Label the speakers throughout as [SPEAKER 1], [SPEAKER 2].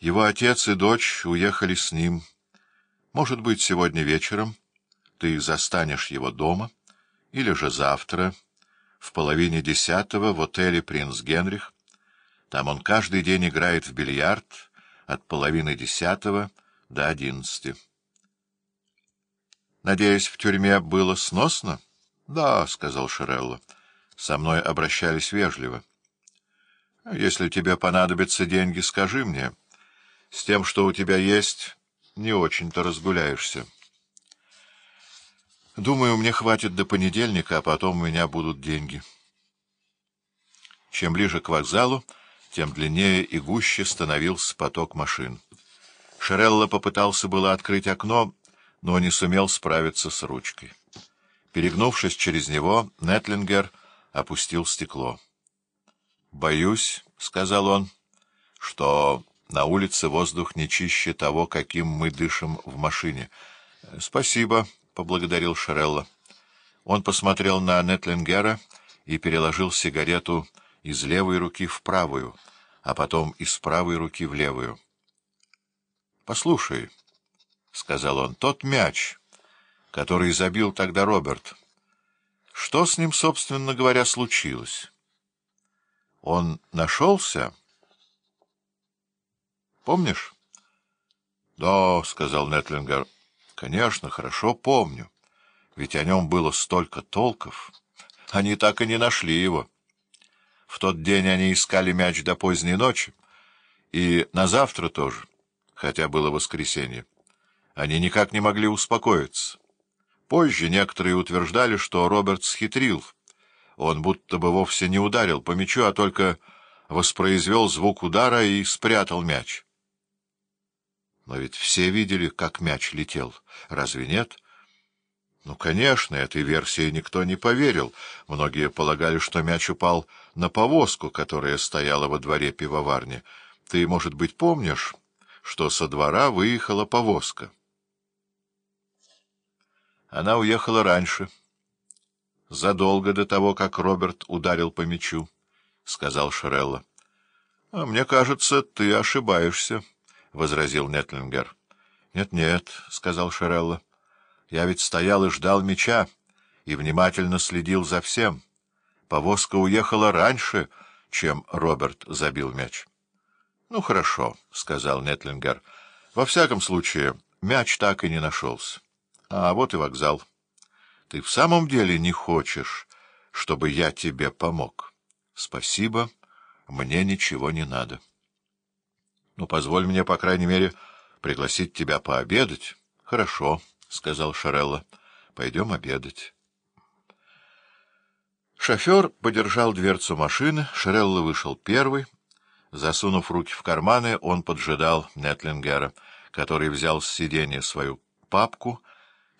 [SPEAKER 1] Его отец и дочь уехали с ним. Может быть, сегодня вечером ты застанешь его дома, или же завтра, в половине десятого, в отеле «Принц Генрих». Там он каждый день играет в бильярд от половины десятого до одиннадцати. Надеюсь, в тюрьме было сносно? — Да, — сказал Шерелло. — Со мной обращались вежливо. — Если тебе понадобятся деньги, скажи мне. С тем, что у тебя есть, не очень-то разгуляешься. Думаю, мне хватит до понедельника, а потом у меня будут деньги. Чем ближе к вокзалу, тем длиннее и гуще становился поток машин. Шерелло попытался было открыть окно, но не сумел справиться с ручкой. Перегнувшись через него, Нетлингер опустил стекло. — Боюсь, — сказал он, — что на улице воздух не чище того, каким мы дышим в машине. — Спасибо, — поблагодарил Шерелло. Он посмотрел на Нетлингера и переложил сигарету из левой руки в правую, а потом из правой руки в левую. — Послушай, —— сказал он, — тот мяч, который забил тогда Роберт. Что с ним, собственно говоря, случилось? Он нашелся? Помнишь? — Да, — сказал Нетлингер, — конечно, хорошо помню. Ведь о нем было столько толков. Они так и не нашли его. В тот день они искали мяч до поздней ночи, и на завтра тоже, хотя было воскресенье. Они никак не могли успокоиться. Позже некоторые утверждали, что Роберт схитрил. Он будто бы вовсе не ударил по мячу, а только воспроизвел звук удара и спрятал мяч. Но ведь все видели, как мяч летел. Разве нет? Ну, конечно, этой версии никто не поверил. Многие полагали, что мяч упал на повозку, которая стояла во дворе пивоварни. Ты, может быть, помнишь, что со двора выехала повозка? Она уехала раньше, задолго до того, как Роберт ударил по мячу, — сказал Шерелло. — А мне кажется, ты ошибаешься, — возразил Нетлингер. «Нет, — Нет-нет, — сказал Шерелло. — Я ведь стоял и ждал мяча, и внимательно следил за всем. Повозка уехала раньше, чем Роберт забил мяч. — Ну, хорошо, — сказал Нетлингер. — Во всяком случае, мяч так и не нашелся. А вот и вокзал. Ты в самом деле не хочешь, чтобы я тебе помог? Спасибо, мне ничего не надо. Ну, позволь мне, по крайней мере, пригласить тебя пообедать. Хорошо, — сказал Шарелла. Пойдем обедать. Шофер подержал дверцу машины, Шарелла вышел первый. Засунув руки в карманы, он поджидал Нетлингера, который взял с сиденья свою папку —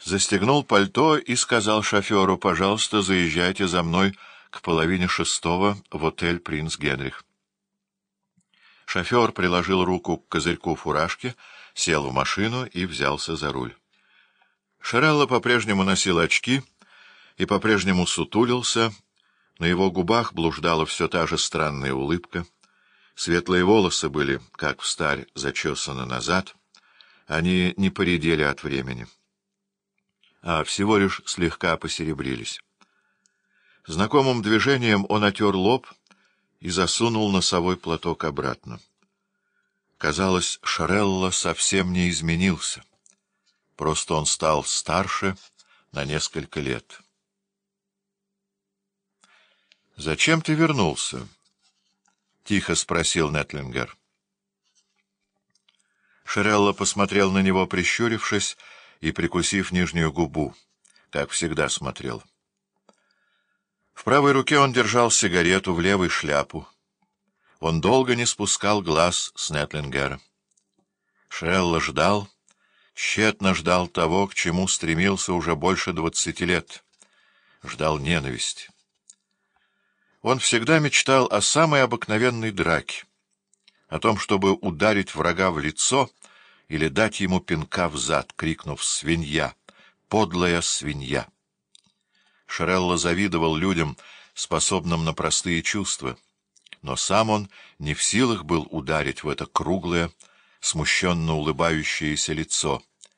[SPEAKER 1] застегнул пальто и сказал шоферу, «Пожалуйста, заезжайте за мной к половине шестого в отель «Принц Генрих». Шофер приложил руку к козырьку фуражки, сел в машину и взялся за руль. Шарелла по-прежнему носил очки и по-прежнему сутулился, на его губах блуждала все та же странная улыбка, светлые волосы были, как встарь, зачесаны назад, они не поредели от времени а всего лишь слегка посеребрились. Знакомым движением он отер лоб и засунул носовой платок обратно. Казалось, Шарелла совсем не изменился. Просто он стал старше на несколько лет. — Зачем ты вернулся? — тихо спросил Нетлингер. Шарелла посмотрел на него, прищурившись, и прикусив нижнюю губу, как всегда смотрел. В правой руке он держал сигарету, в левой — шляпу. Он долго не спускал глаз с Нетлингера. Шелла ждал, тщетно ждал того, к чему стремился уже больше двадцати лет. Ждал ненависти. Он всегда мечтал о самой обыкновенной драке, о том, чтобы ударить врага в лицо — или дать ему пинка в зад, крикнув «Свинья! Подлая свинья!». Шарелло завидовал людям, способным на простые чувства, но сам он не в силах был ударить в это круглое, смущенно улыбающееся лицо —